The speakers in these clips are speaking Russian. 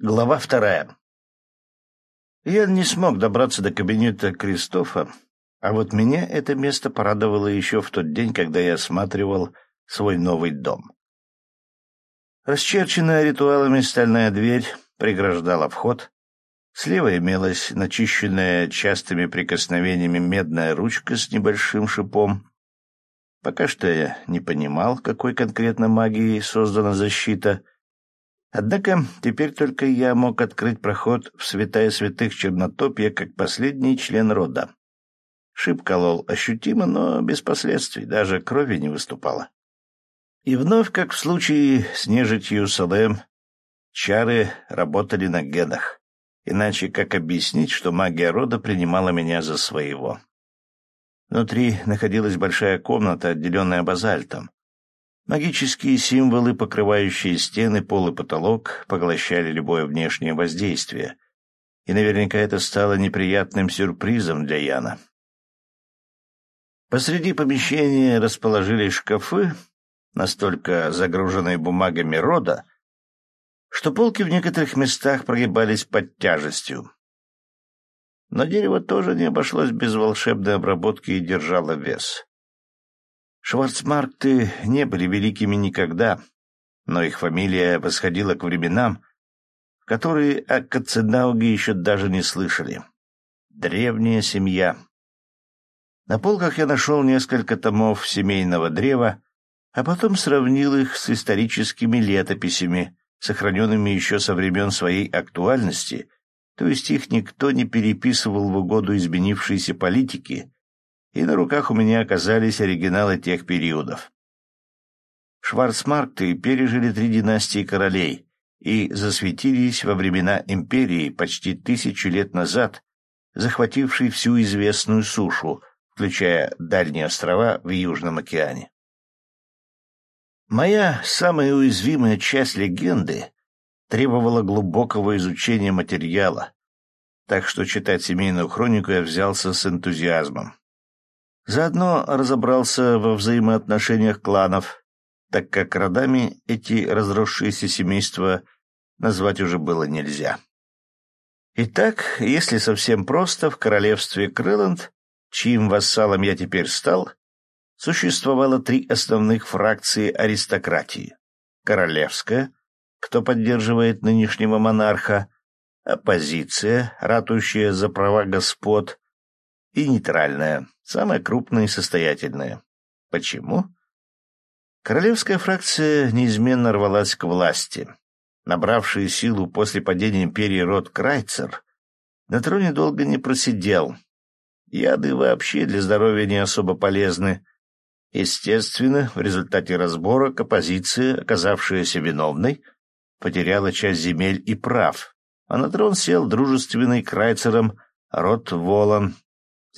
Глава вторая. Я не смог добраться до кабинета Кристофа, а вот меня это место порадовало еще в тот день, когда я осматривал свой новый дом. Расчерченная ритуалами стальная дверь преграждала вход. Слева имелась начищенная частыми прикосновениями медная ручка с небольшим шипом. Пока что я не понимал, какой конкретно магией создана защита — Однако теперь только я мог открыть проход в святая святых Чернотопья как последний член рода. Шип колол ощутимо, но без последствий, даже крови не выступало. И вновь, как в случае с нежитью Салем, чары работали на генах. Иначе как объяснить, что магия рода принимала меня за своего? Внутри находилась большая комната, отделенная базальтом. Магические символы, покрывающие стены, пол и потолок, поглощали любое внешнее воздействие. И наверняка это стало неприятным сюрпризом для Яна. Посреди помещения расположились шкафы, настолько загруженные бумагами рода, что полки в некоторых местах прогибались под тяжестью. Но дерево тоже не обошлось без волшебной обработки и держало вес. Шварцмаркты не были великими никогда, но их фамилия восходила к временам, которые о Каценауге еще даже не слышали. Древняя семья. На полках я нашел несколько томов семейного древа, а потом сравнил их с историческими летописями, сохраненными еще со времен своей актуальности, то есть их никто не переписывал в угоду изменившейся политики, и на руках у меня оказались оригиналы тех периодов. Шварцмаркты пережили три династии королей и засветились во времена империи почти тысячу лет назад, захватившей всю известную сушу, включая дальние острова в Южном океане. Моя самая уязвимая часть легенды требовала глубокого изучения материала, так что читать семейную хронику я взялся с энтузиазмом. Заодно разобрался во взаимоотношениях кланов, так как родами эти разросшиеся семейства назвать уже было нельзя. Итак, если совсем просто, в королевстве Крыланд, чьим вассалом я теперь стал, существовало три основных фракции аристократии. Королевская, кто поддерживает нынешнего монарха, оппозиция, ратующая за права господ, и нейтральная, самая крупная и состоятельная. Почему? Королевская фракция неизменно рвалась к власти. Набравший силу после падения империи род Крайцер на троне долго не просидел. Яды вообще для здоровья не особо полезны. Естественно, в результате разборок оппозиция, оказавшаяся виновной, потеряла часть земель и прав, а на трон сел дружественный Крайцером род Волан,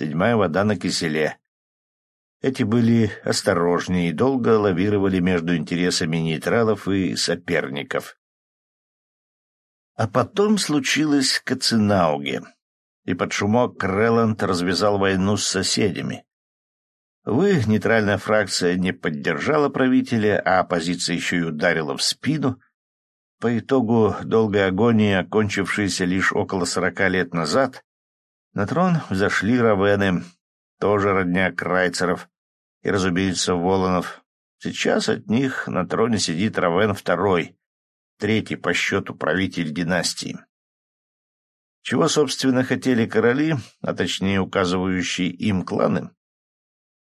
седьмая вода на киселе. Эти были осторожнее и долго лавировали между интересами нейтралов и соперников. А потом случилось Кацинауге, и под шумок Крэланд развязал войну с соседями. Вы, нейтральная фракция, не поддержала правителя, а оппозиция еще и ударила в спину. По итогу долгой агонии, окончившейся лишь около сорока лет назад, на трон взошли равены, тоже родня Крайцеров и, разумеется, Воланов. Сейчас от них на троне сидит Равен второй, третий по счету правитель династии. Чего, собственно, хотели короли, а точнее указывающие им кланы?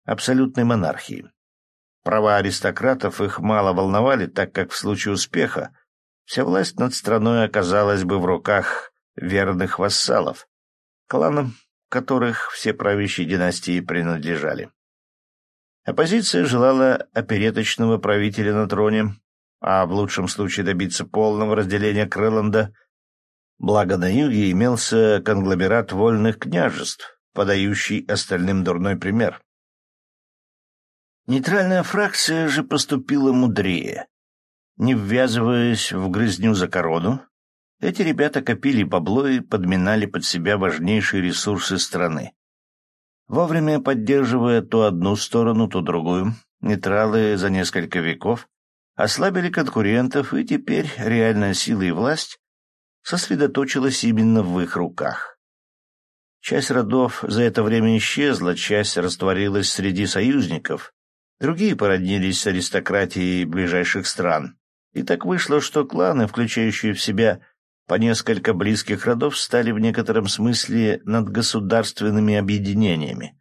Абсолютной монархии. Права аристократов их мало волновали, так как в случае успеха вся власть над страной оказалась бы в руках верных вассалов, кланам которых все правящие династии принадлежали. Оппозиция желала опереточного правителя на троне, а в лучшем случае добиться полного разделения Крыланда. Благо на юге имелся конгломерат вольных княжеств, подающий остальным дурной пример. Нейтральная фракция же поступила мудрее. Не ввязываясь в грызню за корону, эти ребята копили бабло и подминали под себя важнейшие ресурсы страны. Вовремя поддерживая то одну сторону, то другую, нейтралы за несколько веков ослабили конкурентов, и теперь реальная сила и власть сосредоточилась именно в их руках. Часть родов за это время исчезла, часть растворилась среди союзников, другие породнились с аристократией ближайших стран. И так вышло, что кланы, включающие в себя по несколько близких родов, стали в некотором смысле надгосударственными объединениями.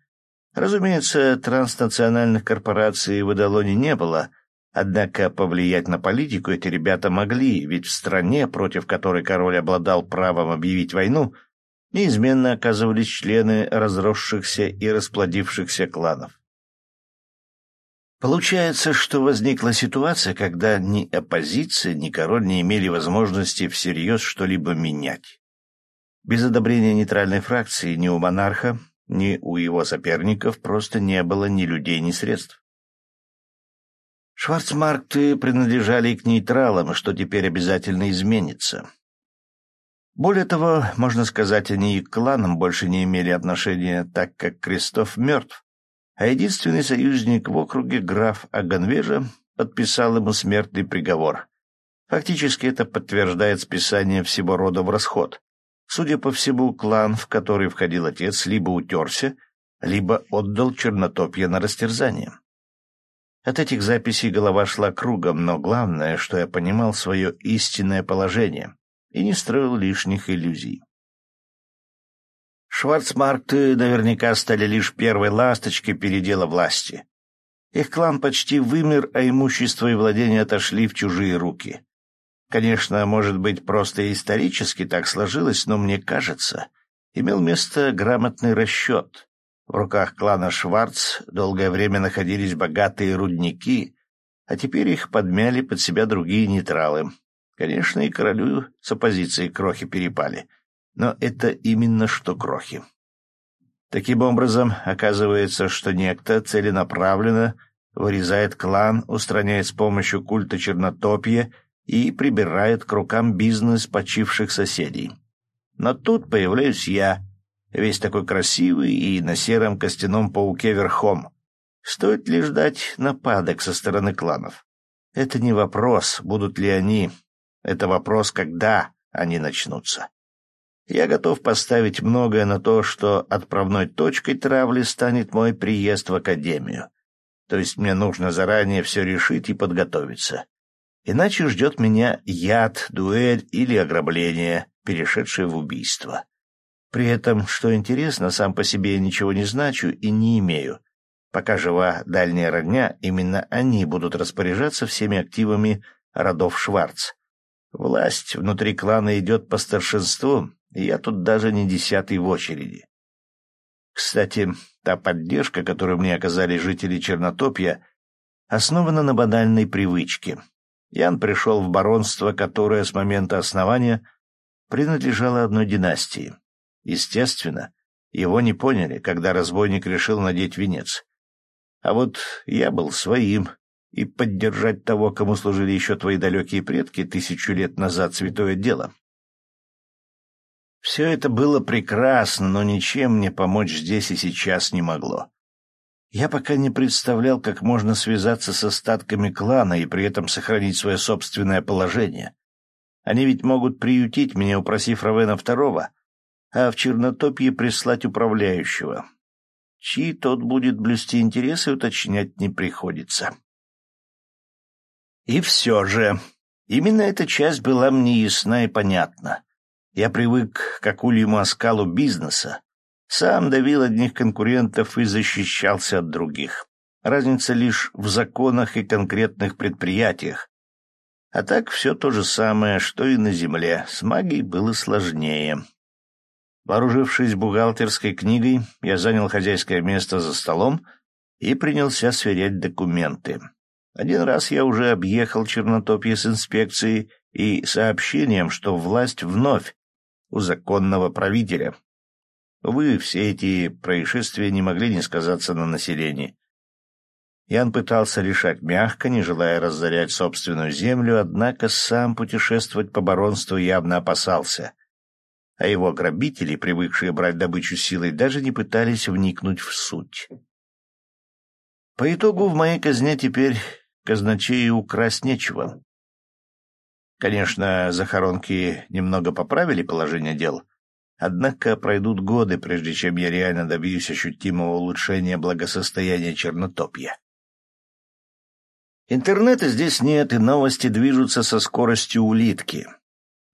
Разумеется, транснациональных корпораций в Эдалоне не было, однако повлиять на политику эти ребята могли, ведь в стране, против которой король обладал правом объявить войну, неизменно оказывались члены разросшихся и расплодившихся кланов. Получается, что возникла ситуация, когда ни оппозиция, ни король не имели возможности всерьез что-либо менять. Без одобрения нейтральной фракции ни у монарха, ни у его соперников просто не было ни людей, ни средств. Шварцмаркты принадлежали к нейтралам, что теперь обязательно изменится. Более того, можно сказать, они и к кланам больше не имели отношения, так как Крестов мертв, а единственный союзник в округе, граф Аганвежа, подписал ему смертный приговор. Фактически это подтверждает списание всего рода в расход. Судя по всему, клан, в который входил отец, либо утерся, либо отдал чернотопье на растерзание. От этих записей голова шла кругом, но главное, что я понимал свое истинное положение и не строил лишних иллюзий. Шварцмаркты наверняка стали лишь первой ласточкой передела власти. Их клан почти вымер, а имущество и владения отошли в чужие руки. Конечно, может быть, просто исторически так сложилось, но мне кажется, имел место грамотный расчет. В руках клана Шварц долгое время находились богатые рудники, а теперь их подмяли под себя другие нейтралы. Конечно, и королю с оппозицией крохи перепали, но это именно что крохи. Таким образом, оказывается, что некто целенаправленно вырезает клан, устраняет с помощью культа чернотопья — и прибирает к рукам бизнес почивших соседей. Но тут появляюсь я, весь такой красивый и на сером костяном пауке верхом. Стоит ли ждать нападок со стороны кланов? Это не вопрос, будут ли они. Это вопрос, когда они начнутся. Я готов поставить многое на то, что отправной точкой травли станет мой приезд в академию. То есть мне нужно заранее все решить и подготовиться. Иначе ждет меня яд, дуэль или ограбление, перешедшее в убийство. При этом, что интересно, сам по себе я ничего не значу и не имею. Пока жива дальняя родня, именно они будут распоряжаться всеми активами родов Шварц. Власть внутри клана идет по старшинству, я тут даже не десятый в очереди. Кстати, та поддержка, которую мне оказали жители Чернотопья, основана на банальной привычке Ян пришел в баронство, которое с момента основания принадлежало одной династии. Естественно, его не поняли, когда разбойник решил надеть венец. А вот я был своим, и поддержать того, кому служили еще твои далекие предки тысячу лет назад, святое дело. Все это было прекрасно, но ничем мне помочь здесь и сейчас не могло. Я пока не представлял, как можно связаться с остатками клана и при этом сохранить свое собственное положение. Они ведь могут приютить меня, упросив Равена Второго, а в Чернотопье прислать управляющего. Чьи тот будет блюсти интересы, уточнять не приходится. И все же, именно эта часть была мне ясна и понятна. Я привык к акульему оскалу бизнеса, сам давил одних конкурентов и защищался от других. Разница лишь в законах и конкретных предприятиях. А так все то же самое, что и на земле. С магией было сложнее. Вооружившись бухгалтерской книгой, я занял хозяйское место за столом и принялся сверять документы. Один раз я уже объехал Чернотопье с инспекцией и сообщением, что власть вновь у законного правителя. Увы, все эти происшествия не могли не сказаться на населении. Ян пытался решать мягко, не желая разорять собственную землю, однако сам путешествовать по баронству явно опасался. А его грабители, привыкшие брать добычу силой, даже не пытались вникнуть в суть. По итогу в моей казне теперь казначею украсть нечего. Конечно, захоронки немного поправили положение дел, однако пройдут годы, прежде чем я реально добьюсь ощутимого улучшения благосостояния Чернотопья. Интернета здесь нет, и новости движутся со скоростью улитки.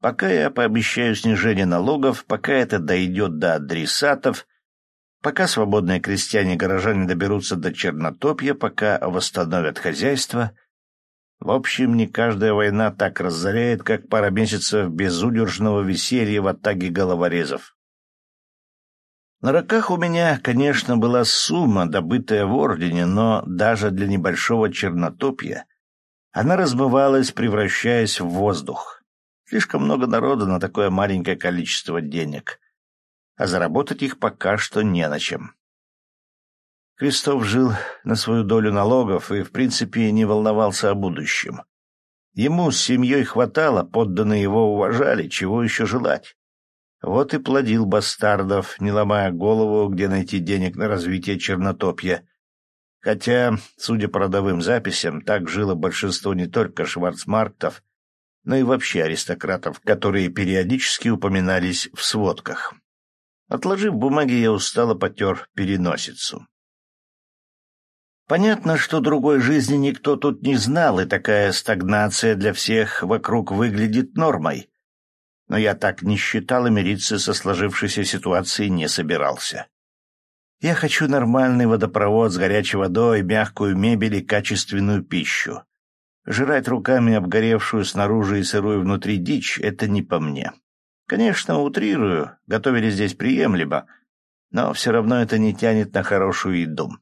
Пока я пообещаю снижение налогов, пока это дойдет до адресатов, пока свободные крестьяне-горожане доберутся до Чернотопья, пока восстановят хозяйство — в общем, не каждая война так разоряет, как пара месяцев безудержного веселья в атаге головорезов. На руках у меня, конечно, была сумма, добытая в Ордене, но даже для небольшого чернотопья она размывалась, превращаясь в воздух. Слишком много народа на такое маленькое количество денег, а заработать их пока что не на чем. Крестов жил на свою долю налогов и, в принципе, не волновался о будущем. Ему с семьей хватало, подданные его уважали, чего еще желать. Вот и плодил бастардов, не ломая голову, где найти денег на развитие Чернотопья. Хотя, судя по родовым записям, так жило большинство не только шварцмарктов, но и вообще аристократов, которые периодически упоминались в сводках. Отложив бумаги, я устало потер переносицу. Понятно, что другой жизни никто тут не знал, и такая стагнация для всех вокруг выглядит нормой. Но я так не считал и мириться со сложившейся ситуацией не собирался. Я хочу нормальный водопровод с горячей водой, мягкую мебель и качественную пищу. Жрать руками обгоревшую снаружи и сырую внутри дичь — это не по мне. Конечно, утрирую, готовили здесь приемлемо, но все равно это не тянет на хорошую еду.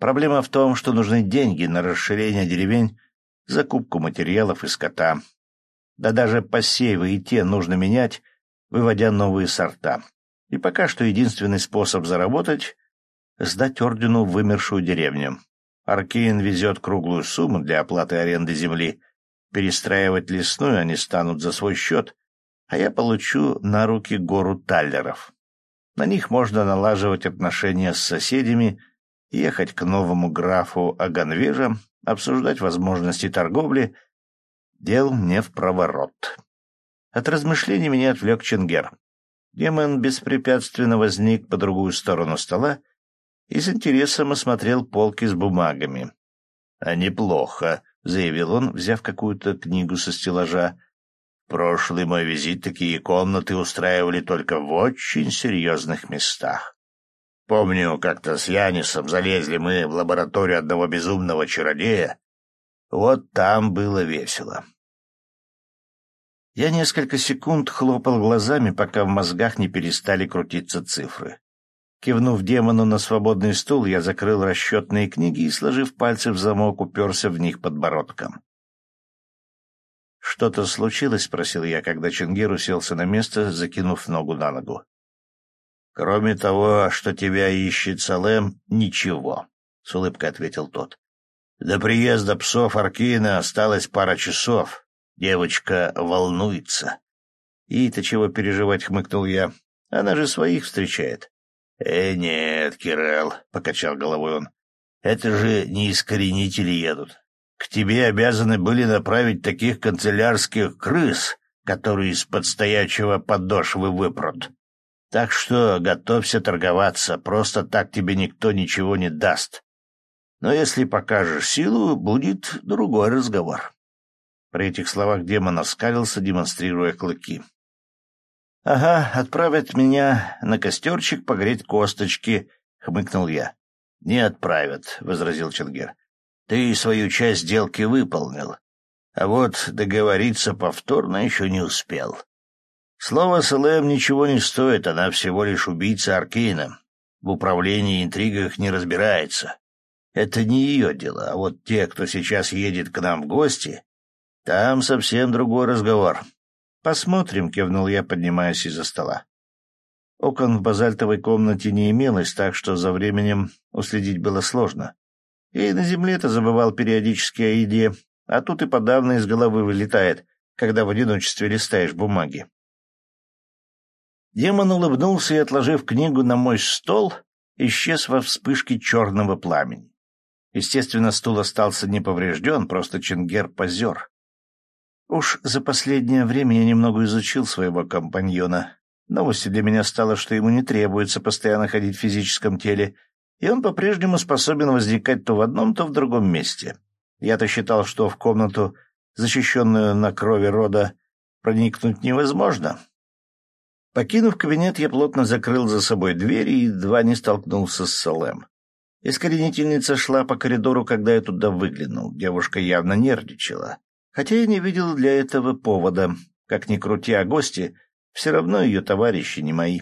Проблема в том, что нужны деньги на расширение деревень, закупку материалов и скота. Да даже посевы и те нужно менять, выводя новые сорта. И пока что единственный способ заработать — сдать ордену вымершую деревню. Аркейн везет круглую сумму для оплаты аренды земли. Перестраивать лесную они станут за свой счет, а я получу на руки гору таллеров. На них можно налаживать отношения с соседями — ехать к новому графу Аганвежа, обсуждать возможности торговли, дел не в проворот. От размышлений меня отвлек Ченгер. Демон беспрепятственно возник по другую сторону стола и с интересом осмотрел полки с бумагами. — А неплохо, — заявил он, взяв какую-то книгу со стеллажа. — Прошлый мой визит такие комнаты устраивали только в очень серьезных местах. Помню, как-то с Янисом залезли мы в лабораторию одного безумного чародея. Вот там было весело. Я несколько секунд хлопал глазами, пока в мозгах не перестали крутиться цифры. Кивнув демону на свободный стул, я закрыл расчетные книги и, сложив пальцы в замок, уперся в них подбородком. «Что-то случилось?» — спросил я, когда Чингир уселся на место, закинув ногу на ногу. Кроме того, что тебя ищет Салем, ничего, — с улыбкой ответил тот. До приезда псов Аркина осталось пара часов. Девочка волнуется. И-то чего переживать, — хмыкнул я. Она же своих встречает. — Э, нет, Кирелл, — покачал головой он. — Это же не искоренители едут. К тебе обязаны были направить таких канцелярских крыс, которые из-под стоячего подошвы выпрут. Так что готовься торговаться, просто так тебе никто ничего не даст. Но если покажешь силу, будет другой разговор. При этих словах демон оскалился, демонстрируя клыки. — Ага, отправят меня на костерчик погреть косточки, — хмыкнул я. — Не отправят, — возразил Чингер. — Ты свою часть сделки выполнил, а вот договориться повторно еще не успел. Слово Салем ничего не стоит, она всего лишь убийца Аркейна. В управлении интригах не разбирается. Это не ее дело, а вот те, кто сейчас едет к нам в гости, там совсем другой разговор. Посмотрим, кивнул я, поднимаясь из-за стола. Окон в базальтовой комнате не имелось, так что за временем уследить было сложно. И на земле-то забывал периодически о еде, а тут и подавно из головы вылетает, когда в одиночестве листаешь бумаги. Демон улыбнулся и, отложив книгу на мой стол, исчез во вспышке черного пламени. Естественно, стул остался не поврежден, просто Чингер позер. Уж за последнее время я немного изучил своего компаньона. Новостью для меня стало, что ему не требуется постоянно ходить в физическом теле, и он по-прежнему способен возникать то в одном, то в другом месте. Я-то считал, что в комнату, защищенную на крови рода, проникнуть невозможно. Покинув кабинет, я плотно закрыл за собой дверь и едва не столкнулся с Салем. Искоренительница шла по коридору, когда я туда выглянул. Девушка явно нервничала. Хотя я не видел для этого повода. Как ни крути, а гости все равно ее товарищи не мои.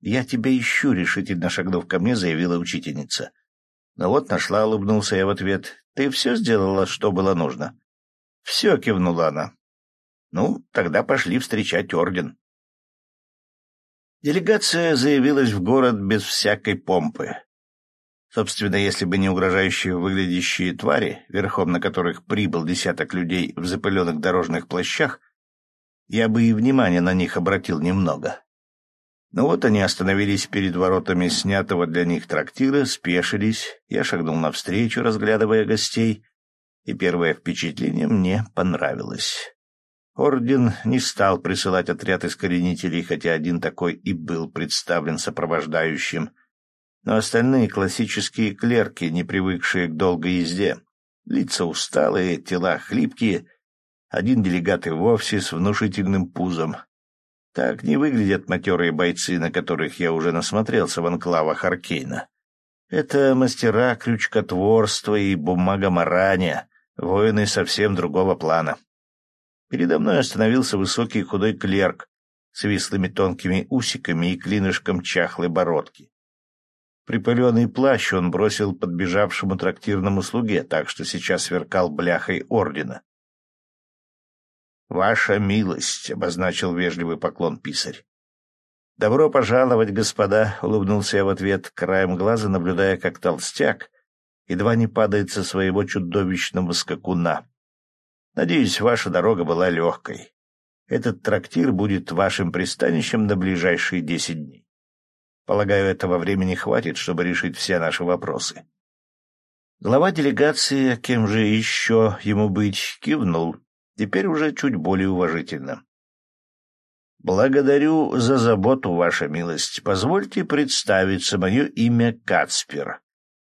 «Я тебя ищу», — решительно шагнув ко мне, заявила учительница. «Ну вот, нашла», — улыбнулся я в ответ. «Ты все сделала, что было нужно?» «Все», — кивнула она. «Ну, тогда пошли встречать орден». Делегация заявилась в город без всякой помпы. Собственно, если бы не угрожающие выглядящие твари, верхом на которых прибыл десяток людей в запыленных дорожных плащах, я бы и внимания на них обратил немного. Но вот они остановились перед воротами снятого для них трактира, спешились, я шагнул навстречу, разглядывая гостей, и первое впечатление мне понравилось. Орден не стал присылать отряд искоренителей, хотя один такой и был представлен сопровождающим — но остальные классические клерки, не привыкшие к долгой езде. Лица усталые, тела хлипкие, один делегат и вовсе с внушительным пузом. Так не выглядят матерые бойцы, на которых я уже насмотрелся в анклавах Аркейна. Это мастера крючкотворства и бумагоморания, воины совсем другого плана. Передо мной остановился высокий худой клерк с вислыми тонкими усиками и клинышком чахлой бородки. Припыленный плащ он бросил подбежавшему трактирному слуге, так что сейчас сверкал бляхой ордена. «Ваша милость», — обозначил вежливый поклон писарь. «Добро пожаловать, господа», — улыбнулся я в ответ, краем глаза наблюдая, как толстяк едва не падает со своего чудовищного скакуна. «Надеюсь, ваша дорога была легкой. Этот трактир будет вашим пристанищем на ближайшие десять дней. Полагаю, этого времени хватит, чтобы решить все наши вопросы. Глава делегации, кем же еще ему быть, кивнул, теперь уже чуть более уважительно. «Благодарю за заботу, ваша милость. Позвольте представиться, мое имя Кацпер.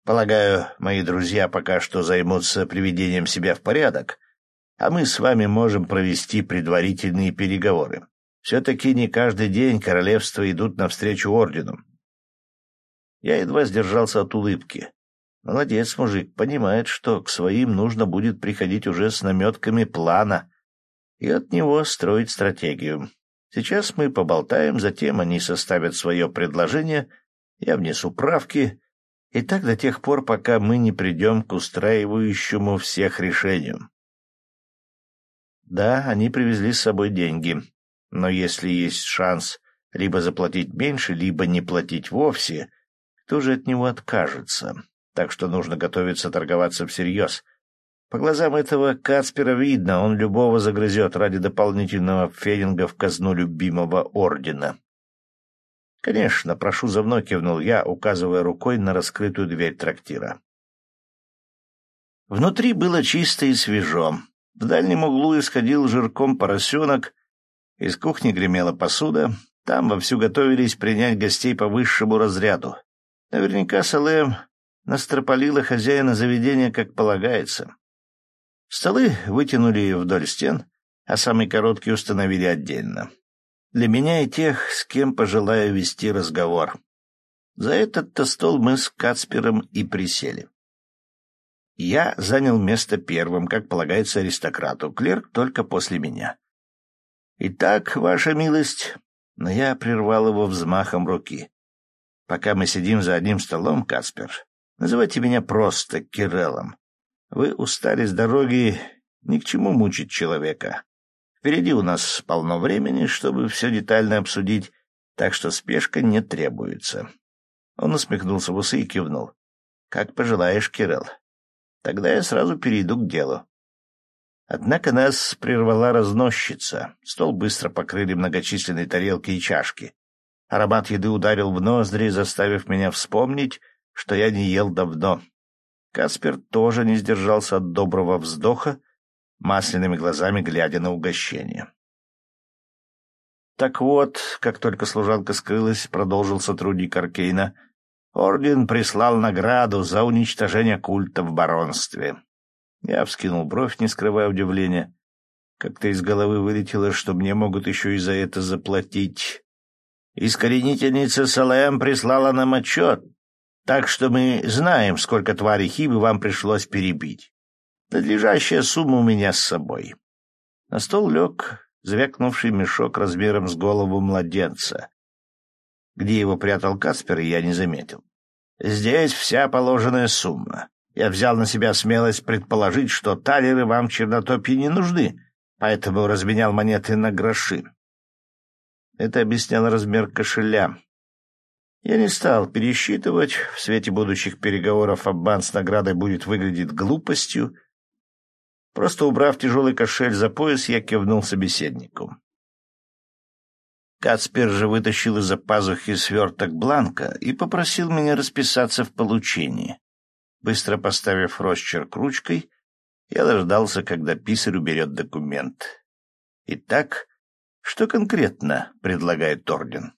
Полагаю, мои друзья пока что займутся приведением себя в порядок, а мы с вами можем провести предварительные переговоры. Все-таки не каждый день королевства идут навстречу ордену. Я едва сдержался от улыбки. Молодец, мужик, понимает, что к своим нужно будет приходить уже с наметками плана и от него строить стратегию. Сейчас мы поболтаем, затем они составят свое предложение, я внесу правки, и так до тех пор, пока мы не придем к устраивающему всех решению. Да, они привезли с собой деньги, но если есть шанс либо заплатить меньше, либо не платить вовсе, кто же от него откажется? Так что нужно готовиться торговаться всерьез. По глазам этого Кацпера видно, он любого загрызет ради дополнительного фенинга в казну любимого ордена. «Конечно, прошу за мной», — кивнул я, указывая рукой на раскрытую дверь трактира. Внутри было чисто и свежо. В дальнем углу исходил жирком поросенок, из кухни гремела посуда, там вовсю готовились принять гостей по высшему разряду. Наверняка Салем настропалила хозяина заведения, как полагается. Столы вытянули вдоль стен, а самый короткий установили отдельно. Для меня и тех, с кем пожелаю вести разговор. За этот-то стол мы с Кацпером и присели. Я занял место первым, как полагается аристократу, клерк только после меня. «Итак, ваша милость...» Но я прервал его взмахом руки. Пока мы сидим за одним столом, Каспер, называйте меня просто Киреллом. Вы устали с дороги, ни к чему мучить человека. Впереди у нас полно времени, чтобы все детально обсудить, так что спешка не требуется. Он усмехнулся в усы и кивнул. — Как пожелаешь, Кирелл. Тогда я сразу перейду к делу. Однако нас прервала разносчица. Стол быстро покрыли многочисленные тарелки и чашки. Аромат еды ударил в ноздри, заставив меня вспомнить, что я не ел давно. Каспер тоже не сдержался от доброго вздоха масляными глазами глядя на угощение. Так вот, как только служанка скрылась, продолжил сотрудник Аркейна, орден прислал награду за уничтожение культа в баронстве. Я вскинул бровь, не скрывая удивления. Как-то из головы вылетело, что мне могут еще и за это заплатить. Искоренительница Салэм прислала нам отчет, так что мы знаем, сколько тварей Хибы вам пришлось перебить. Надлежащая сумма у меня с собой. На стол лег звякнувший мешок размером с голову младенца. Где его прятал Каспер, я не заметил. Здесь вся положенная сумма. Я взял на себя смелость предположить, что талеры вам в чернотопии не нужны, поэтому разменял монеты на гроши. Это объясняло размер кошеля. Я не стал пересчитывать, в свете будущих переговоров Аббан с наградой будет выглядеть глупостью. Просто убрав тяжелый кошель за пояс, я кивнул собеседнику. Кацпер же вытащил из-за пазухи сверток бланка и попросил меня расписаться в получении. Быстро поставив росчерк ручкой, я дождался, когда писарь уберет документ. Итак, что конкретно предлагает орден?